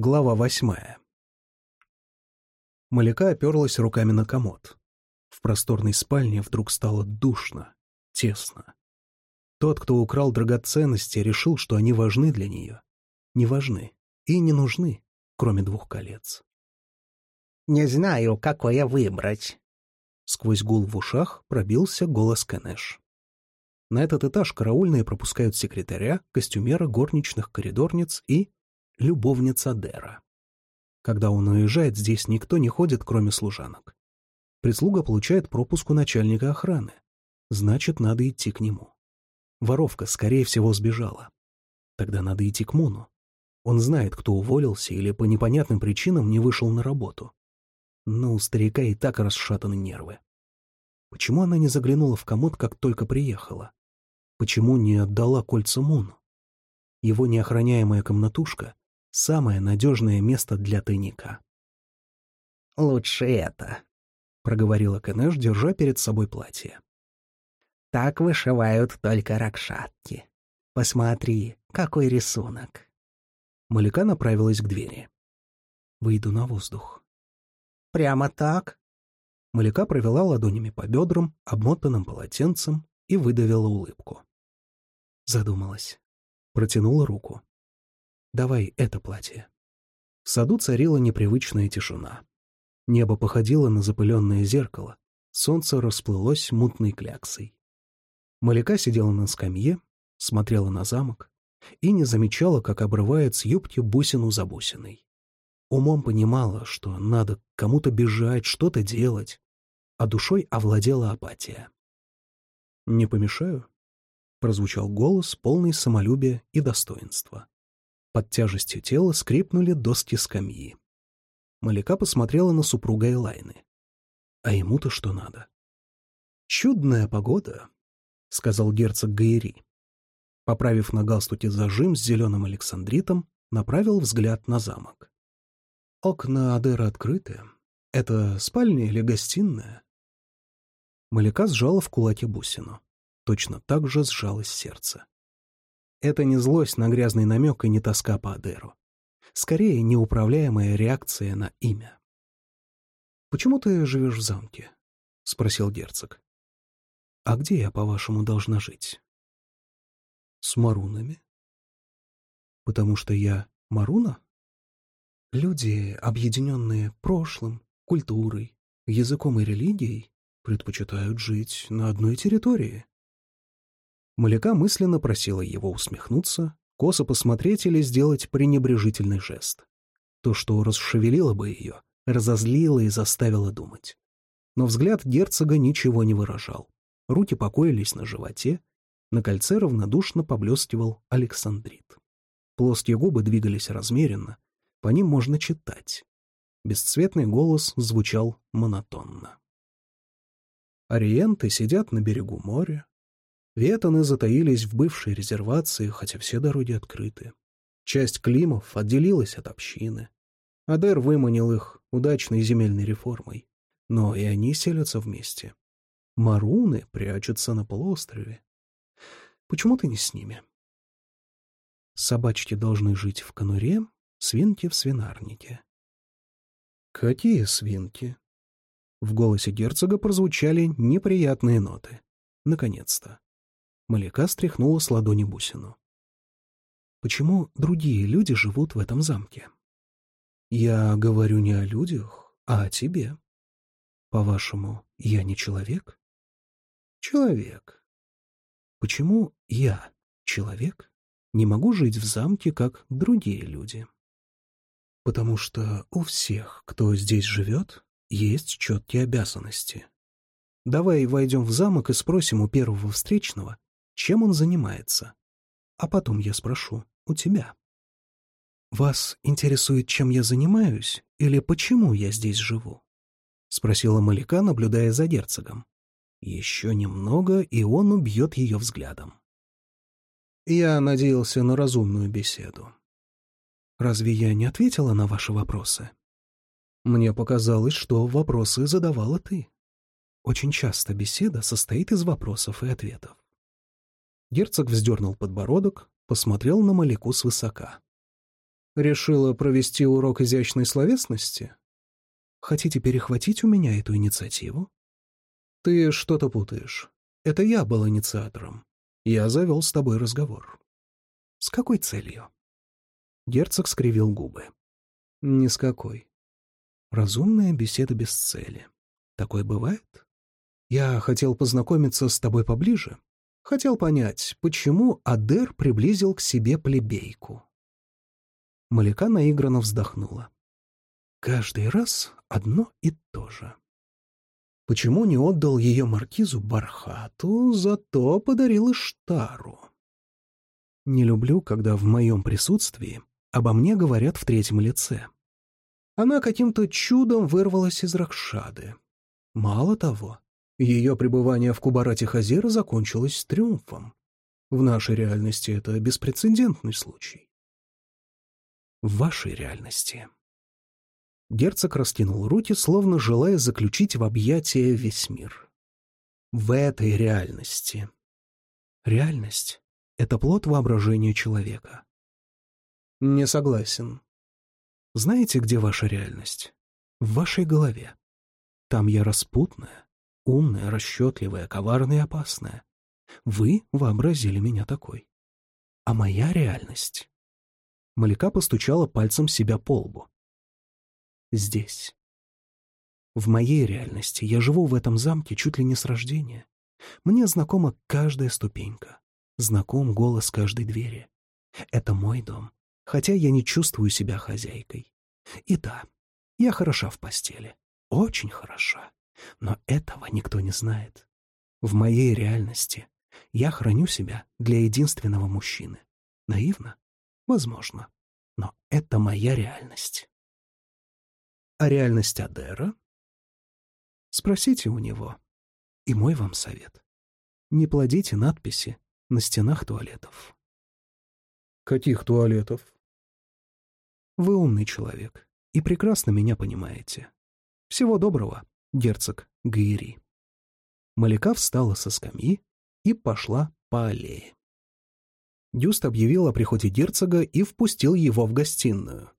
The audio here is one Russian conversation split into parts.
Глава восьмая. Маляка оперлась руками на комод. В просторной спальне вдруг стало душно, тесно. Тот, кто украл драгоценности, решил, что они важны для нее. Не важны и не нужны, кроме двух колец. «Не знаю, какое выбрать». Сквозь гул в ушах пробился голос Кенеш. На этот этаж караульные пропускают секретаря, костюмера, горничных, коридорниц и любовница Дера. Когда он уезжает, здесь никто не ходит, кроме служанок. Прислуга получает пропуск у начальника охраны. Значит, надо идти к нему. Воровка, скорее всего, сбежала. Тогда надо идти к Муну. Он знает, кто уволился или по непонятным причинам не вышел на работу. Но у старика и так расшатаны нервы. Почему она не заглянула в комод, как только приехала? Почему не отдала кольца Муну? Его неохраняемая комнатушка — самое надежное место для тайника. «Лучше это», — проговорила Кенеш, держа перед собой платье. «Так вышивают только ракшатки. Посмотри, какой рисунок». Маляка направилась к двери. «Выйду на воздух». «Прямо так?» Маляка провела ладонями по бедрам, обмотанным полотенцем, и выдавила улыбку. Задумалась. Протянула руку. «Давай это платье». В саду царила непривычная тишина. Небо походило на запыленное зеркало, солнце расплылось мутной кляксой. Маляка сидела на скамье, смотрела на замок и не замечала, как обрывает с юбки бусину за бусиной. Умом понимала, что надо кому-то бежать, что-то делать, а душой овладела апатия. «Не помешаю?» прозвучал голос, полный самолюбия и достоинства. Под тяжестью тела скрипнули доски скамьи. Маляка посмотрела на супруга Элайны. А ему-то что надо? «Чудная погода», — сказал герцог Гаери. Поправив на галстуке зажим с зеленым александритом, направил взгляд на замок. «Окна Адера открыты. Это спальня или гостиная?» Маляка сжала в кулаке бусину точно так же сжалось сердце. Это не злость на грязный намек и не тоска по Адеру. Скорее, неуправляемая реакция на имя. «Почему ты живешь в замке?» — спросил герцог. «А где я, по-вашему, должна жить?» «С марунами». «Потому что я маруна?» Люди, объединенные прошлым, культурой, языком и религией, предпочитают жить на одной территории. Маляка мысленно просила его усмехнуться, косо посмотреть или сделать пренебрежительный жест. То, что расшевелило бы ее, разозлило и заставило думать. Но взгляд герцога ничего не выражал. Руки покоились на животе, на кольце равнодушно поблескивал Александрит. Плоские губы двигались размеренно, по ним можно читать. Бесцветный голос звучал монотонно. Ориенты сидят на берегу моря, Ветаны затаились в бывшей резервации, хотя все дороги открыты. Часть Климов отделилась от общины. Адер выманил их удачной земельной реформой. Но и они селятся вместе. Маруны прячутся на полуострове. Почему ты не с ними? Собачки должны жить в конуре, свинки в свинарнике. Какие свинки? В голосе герцога прозвучали неприятные ноты. Наконец-то. Маляка стряхнула с ладони бусину. «Почему другие люди живут в этом замке?» «Я говорю не о людях, а о тебе. По-вашему, я не человек?» «Человек. Почему я, человек, не могу жить в замке, как другие люди?» «Потому что у всех, кто здесь живет, есть четкие обязанности. Давай войдем в замок и спросим у первого встречного, чем он занимается. А потом я спрошу у тебя. «Вас интересует, чем я занимаюсь, или почему я здесь живу?» — спросила Маляка, наблюдая за герцогом. Еще немного, и он убьет ее взглядом. Я надеялся на разумную беседу. Разве я не ответила на ваши вопросы? Мне показалось, что вопросы задавала ты. Очень часто беседа состоит из вопросов и ответов. Герцог вздернул подбородок, посмотрел на Маляку свысока. Решила провести урок изящной словесности? Хотите перехватить у меня эту инициативу? Ты что-то путаешь. Это я был инициатором. Я завел с тобой разговор. С какой целью? Герцог скривил губы. Ни с какой. Разумная беседа без цели. Такое бывает? Я хотел познакомиться с тобой поближе. Хотел понять, почему Адер приблизил к себе плебейку. Маляка наигранно вздохнула. Каждый раз одно и то же. Почему не отдал ее маркизу Бархату, зато подарил Иштару? Не люблю, когда в моем присутствии обо мне говорят в третьем лице. Она каким-то чудом вырвалась из Ракшады. Мало того, ее пребывание в Кубарате Хазира закончилось триумфом. В нашей реальности это беспрецедентный случай в вашей реальности. Герцог растянул руки, словно желая заключить в объятия весь мир. В этой реальности. Реальность — это плод воображения человека. Не согласен. Знаете, где ваша реальность? В вашей голове. Там я распутная, умная, расчетливая, коварная и опасная. Вы вообразили меня такой. А моя реальность Маляка постучала пальцем себя по лбу. «Здесь. В моей реальности я живу в этом замке чуть ли не с рождения. Мне знакома каждая ступенька, знаком голос каждой двери. Это мой дом, хотя я не чувствую себя хозяйкой. И да, я хороша в постели, очень хороша, но этого никто не знает. В моей реальности я храню себя для единственного мужчины. Наивно? Возможно. Но это моя реальность. А реальность Адера? Спросите у него. И мой вам совет. Не плодите надписи на стенах туалетов. Каких туалетов? Вы умный человек и прекрасно меня понимаете. Всего доброго, герцог Гаири. Маляка встала со скамьи и пошла по аллее. Дюст объявил о приходе герцога и впустил его в гостиную.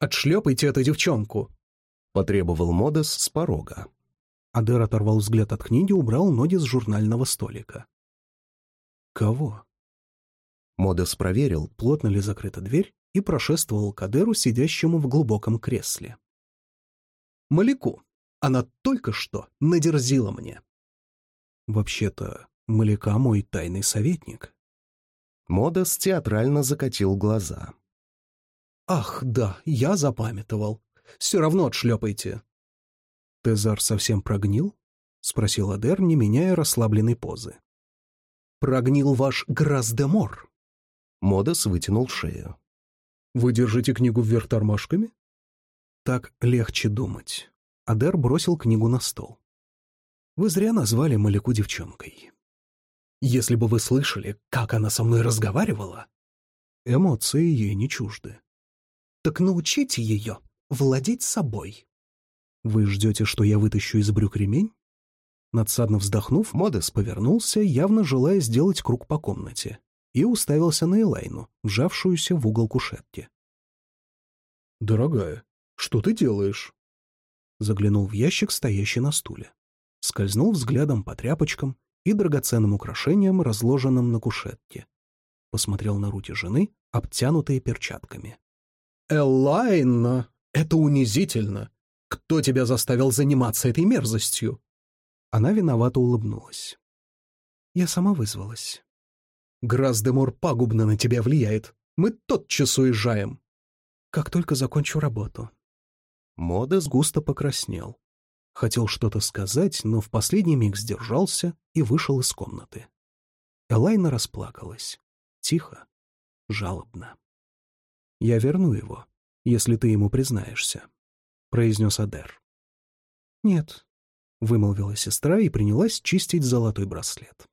«Отшлепайте эту девчонку!» — потребовал Модес с порога. Адер оторвал взгляд от книги и убрал ноги с журнального столика. «Кого?» Модес проверил, плотно ли закрыта дверь, и прошествовал к Адеру, сидящему в глубоком кресле. «Маляку! Она только что надерзила мне!» «Вообще-то, Маляка мой тайный советник», Модес театрально закатил глаза. «Ах, да, я запамятовал. Все равно отшлепайте». «Тезар совсем прогнил?» — спросил Адер, не меняя расслабленной позы. «Прогнил ваш Грас-де-Мор». Модес вытянул шею. «Вы держите книгу вверх тормашками?» «Так легче думать». Адер бросил книгу на стол. «Вы зря назвали Маляку девчонкой. Если бы вы слышали, как она со мной разговаривала...» Эмоции ей не чужды. «Так научите ее владеть собой». «Вы ждете, что я вытащу из брюк ремень?» Надсадно вздохнув, Модес повернулся, явно желая сделать круг по комнате, и уставился на Элайну, вжавшуюся в угол кушетки. «Дорогая, что ты делаешь?» Заглянул в ящик, стоящий на стуле. Скользнул взглядом по тряпочкам, и драгоценным украшением, разложенным на кушетке. Посмотрел на руки жены, обтянутые перчатками. «Элайна, это унизительно! Кто тебя заставил заниматься этой мерзостью?» Она виновато улыбнулась. «Я сама вызвалась». «Граздемор пагубно на тебя влияет. Мы тотчас уезжаем». «Как только закончу работу». Модес густо покраснел. Хотел что-то сказать, но в последний миг сдержался и вышел из комнаты. Элайна расплакалась. Тихо, жалобно. «Я верну его, если ты ему признаешься», — произнес Адер. «Нет», — вымолвила сестра и принялась чистить золотой браслет.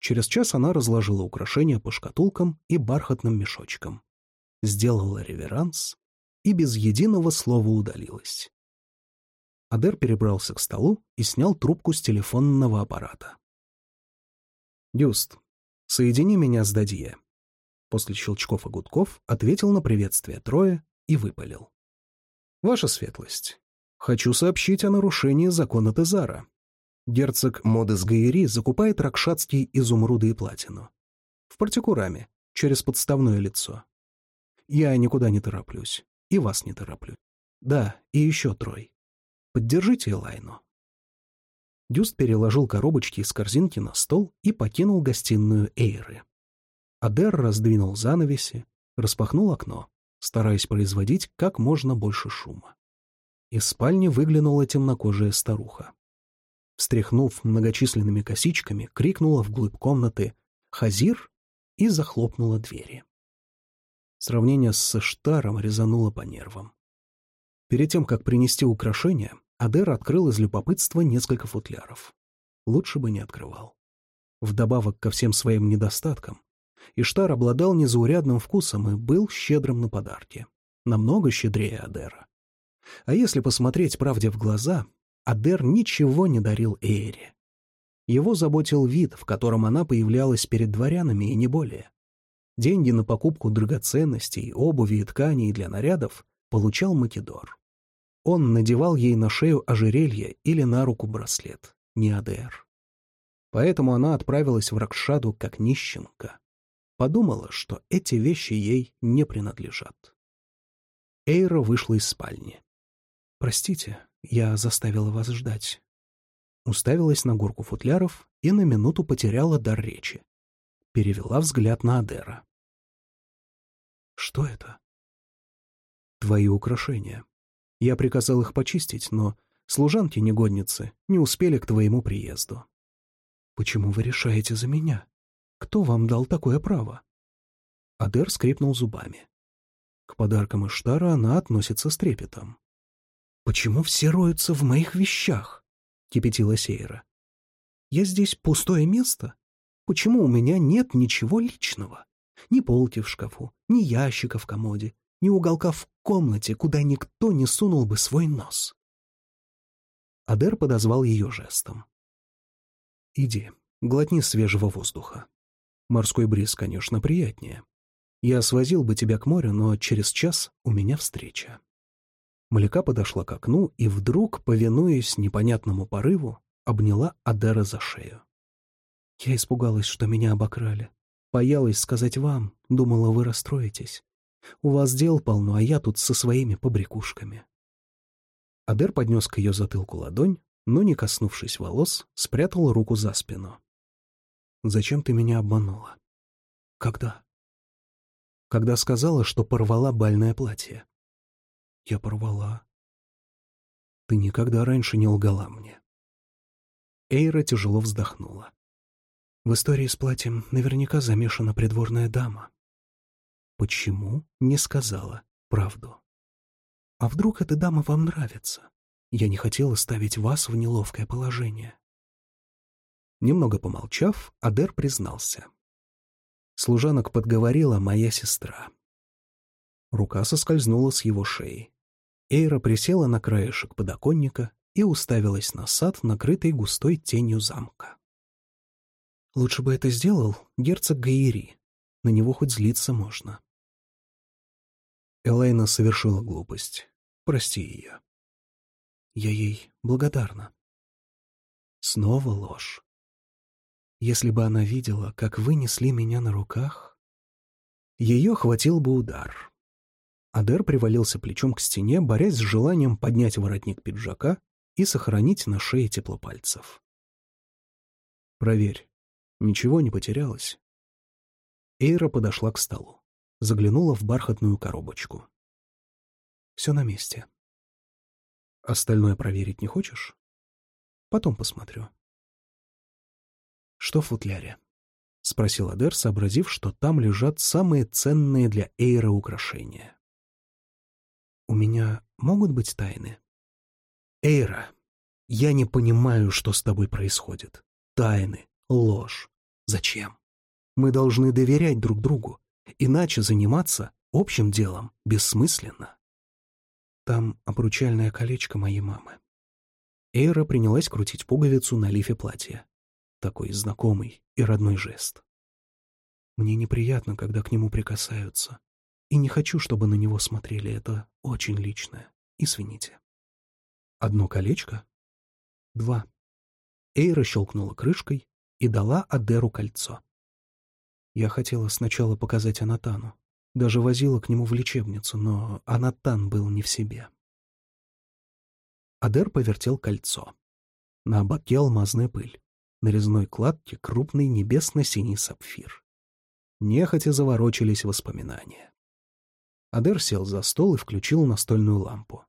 Через час она разложила украшения по шкатулкам и бархатным мешочкам, сделала реверанс и без единого слова удалилась. Адер перебрался к столу и снял трубку с телефонного аппарата. «Дюст, соедини меня с Дадье. После щелчков и гудков ответил на приветствие трое и выпалил. «Ваша светлость, хочу сообщить о нарушении закона Тезара. Герцог Модес Гаири закупает ракшатские изумруды и платину. В партикураме, через подставное лицо. Я никуда не тороплюсь, и вас не тороплю. Да, и еще трой. Поддержите Элайну». Дюст переложил коробочки из корзинки на стол и покинул гостиную Эйры. Адер раздвинул занавеси, распахнул окно, стараясь производить как можно больше шума. Из спальни выглянула темнокожая старуха. Встряхнув многочисленными косичками, крикнула вглубь комнаты «Хазир!» и захлопнула двери. Сравнение с Штаром резануло по нервам. Перед тем, как принести украшения, Адер открыл из любопытства несколько футляров. Лучше бы не открывал. Вдобавок ко всем своим недостаткам, Иштар обладал незаурядным вкусом и был щедрым на подарки. Намного щедрее Адера. А если посмотреть правде в глаза, Адер ничего не дарил Эйре. Его заботил вид, в котором она появлялась перед дворянами, и не более. Деньги на покупку драгоценностей, обуви и тканей для нарядов получал Македор. Он надевал ей на шею ожерелье или на руку браслет, не Адер. Поэтому она отправилась в Ракшаду как нищенка подумала, что эти вещи ей не принадлежат. Эйра вышла из спальни. «Простите, я заставила вас ждать». Уставилась на горку футляров и на минуту потеряла дар речи. Перевела взгляд на Адера. «Что это?» «Твои украшения. Я приказал их почистить, но служанки-негодницы не успели к твоему приезду». «Почему вы решаете за меня?» Кто вам дал такое право?» Адер скрипнул зубами. К подаркам Иштара она относится с трепетом. «Почему все роются в моих вещах?» — кипятила Сейра. «Я здесь пустое место? Почему у меня нет ничего личного? Ни полки в шкафу, ни ящика в комоде, ни уголка в комнате, куда никто не сунул бы свой нос?» Адер подозвал ее жестом. «Иди, глотни свежего воздуха. Морской бриз, конечно, приятнее. Я свозил бы тебя к морю, но через час у меня встреча. Маляка подошла к окну и вдруг, повинуясь непонятному порыву, обняла Адера за шею. Я испугалась, что меня обокрали. Боялась сказать вам, думала, вы расстроитесь. У вас дел полно, а я тут со своими побрякушками. Адер поднес к ее затылку ладонь, но, не коснувшись волос, спрятал руку за спину. Зачем ты меня обманула? Когда? Когда сказала, что порвала бальное платье. Я порвала. Ты никогда раньше не лгала мне. Эйра тяжело вздохнула. В истории с платьем наверняка замешана придворная дама. Почему не сказала правду? А вдруг эта дама вам нравится? Я не хотела ставить вас в неловкое положение. Немного помолчав, Адер признался. Служанок подговорила моя сестра. Рука соскользнула с его шеи. Эйра присела на краешек подоконника и уставилась на сад, накрытый густой тенью замка. Лучше бы это сделал герцог Гаири. На него хоть злиться можно. Элайна совершила глупость. Прости ее. Я ей благодарна. Снова ложь. Если бы она видела, как вы несли меня на руках, ее хватил бы удар. Адер привалился плечом к стене, борясь с желанием поднять воротник пиджака и сохранить на шее тепло пальцев. «Проверь, ничего не потерялось?» Эйра подошла к столу, заглянула в бархатную коробочку. «Все на месте. Остальное проверить не хочешь? Потом посмотрю». «Что в футляре?» — спросил Адер, сообразив, что там лежат самые ценные для Эйра украшения. «У меня могут быть тайны?» «Эйра, я не понимаю, что с тобой происходит. Тайны, ложь. Зачем? Мы должны доверять друг другу, иначе заниматься общим делом бессмысленно». Там обручальное колечко моей мамы. Эйра принялась крутить пуговицу на лифе платья такой знакомый и родной жест. Мне неприятно, когда к нему прикасаются. И не хочу, чтобы на него смотрели. Это очень личное. Извините. Одно колечко? Два. Эйра щелкнула крышкой и дала Адеру кольцо. Я хотела сначала показать Анатану. Даже возила к нему в лечебницу, но Анатан был не в себе. Адер повертел кольцо. На ободке алмазная пыль. На резной кладке крупный небесно-синий сапфир. Нехотя заворочились воспоминания. Адер сел за стол и включил настольную лампу.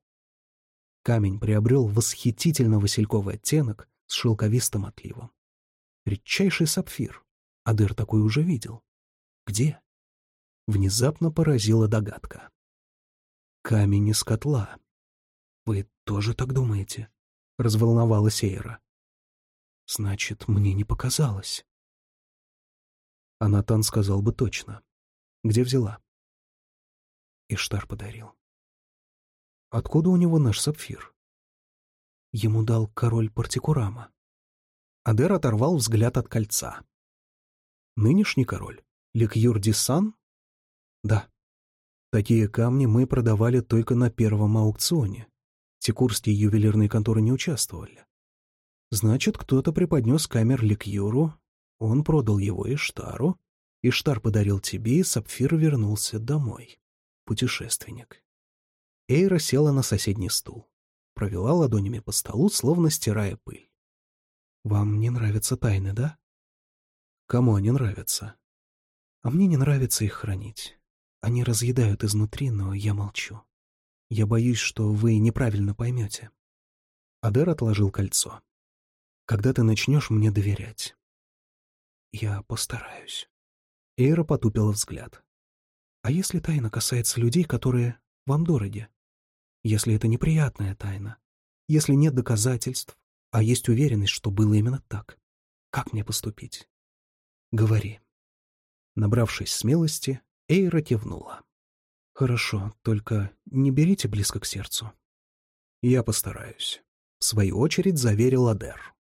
Камень приобрел восхитительно васильковый оттенок с шелковистым отливом. Редчайший сапфир. Адер такой уже видел. Где? Внезапно поразила догадка. Камень из котла. Вы тоже так думаете? Разволновалась Эйра. Значит, мне не показалось. Анатан сказал бы точно. Где взяла? Иштар подарил. Откуда у него наш сапфир? Ему дал король Партикурама. Адер оторвал взгляд от кольца. Нынешний король? Ликюр Дисан? Да. Такие камни мы продавали только на первом аукционе. Текурские ювелирные конторы не участвовали. Значит, кто-то преподнес камер Ликюру, он продал его Иштару, Иштар подарил тебе, и Сапфир вернулся домой. Путешественник. Эйра села на соседний стул. Провела ладонями по столу, словно стирая пыль. «Вам не нравятся тайны, да?» «Кому они нравятся?» «А мне не нравится их хранить. Они разъедают изнутри, но я молчу. Я боюсь, что вы неправильно поймете». Адер отложил кольцо. «Когда ты начнешь мне доверять?» «Я постараюсь». Эйра потупила взгляд. «А если тайна касается людей, которые вам дороги? Если это неприятная тайна? Если нет доказательств, а есть уверенность, что было именно так? Как мне поступить?» «Говори». Набравшись смелости, Эйра кивнула. «Хорошо, только не берите близко к сердцу». «Я постараюсь», — в свою очередь заверил Адер.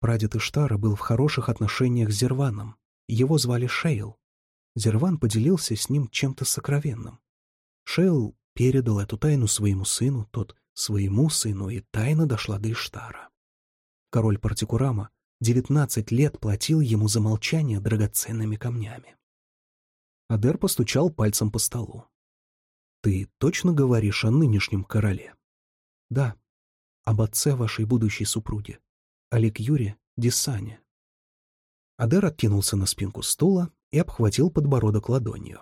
Прадед Иштара был в хороших отношениях с Зерваном. Его звали Шейл. Зерван поделился с ним чем-то сокровенным. Шейл передал эту тайну своему сыну, тот — своему сыну, и тайна дошла до Иштара. Король Партикурама девятнадцать лет платил ему за молчание драгоценными камнями. Адер постучал пальцем по столу. «Ты точно говоришь о нынешнем короле?» «Да, об отце вашей будущей супруги, Олег Юре Десане». Адер откинулся на спинку стула и обхватил подбородок ладонью.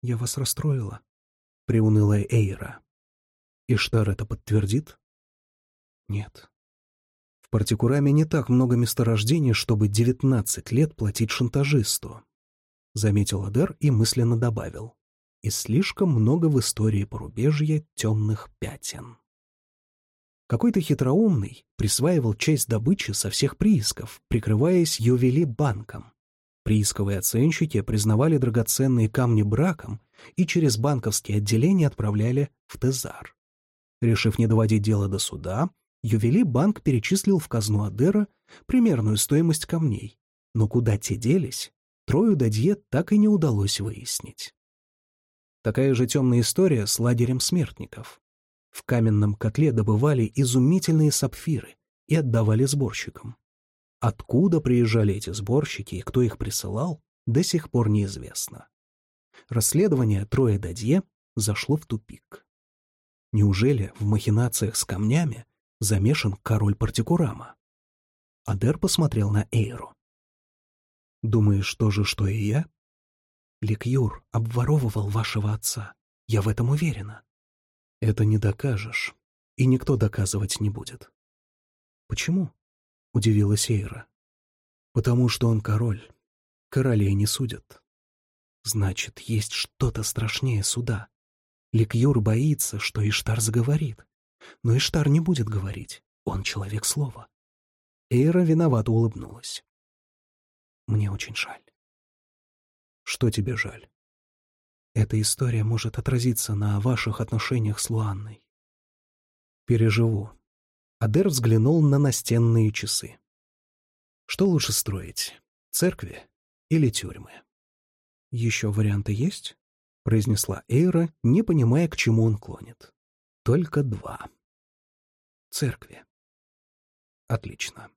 «Я вас расстроила», — приуныла Эйра. «Иштар это подтвердит?» «Нет». В Партикураме не так много месторождений, чтобы девятнадцать лет платить шантажисту. — заметил Адер и мысленно добавил. «И слишком много в истории порубежья темных пятен». Какой-то хитроумный присваивал часть добычи со всех приисков, прикрываясь ювели банком. Приисковые оценщики признавали драгоценные камни браком и через банковские отделения отправляли в Тезар. Решив не доводить дело до суда, ювели банк перечислил в казну Адера примерную стоимость камней, но куда те делись, Трою Дадье так и не удалось выяснить. Такая же темная история с лагерем смертников. В каменном котле добывали изумительные сапфиры и отдавали сборщикам. Откуда приезжали эти сборщики и кто их присылал, до сих пор неизвестно. Расследование Троя Дадье зашло в тупик. Неужели в махинациях с камнями замешан король Партикурама? Адер посмотрел на Эйру. Думаешь то же, что и я? Ликюр обворовывал вашего отца. Я в этом уверена. Это не докажешь, и никто доказывать не будет. Почему? Удивилась Эйра. Потому что он король. Королей не судят. Значит, есть что-то страшнее суда. Ликюр боится, что Иштар заговорит. Но Иштар не будет говорить. Он человек слова. Эйра виновато улыбнулась. Мне очень жаль. Что тебе жаль? Эта история может отразиться на ваших отношениях с Луанной. Переживу. Адер взглянул на настенные часы. Что лучше строить? Церкви или тюрьмы. «Еще варианты есть?» — произнесла Эйра, не понимая, к чему он клонит. «Только два. Церкви». «Отлично.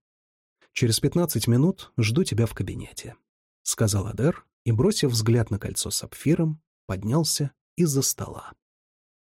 Через пятнадцать минут жду тебя в кабинете», — сказал Адер и, бросив взгляд на кольцо с сапфиром, поднялся из-за стола.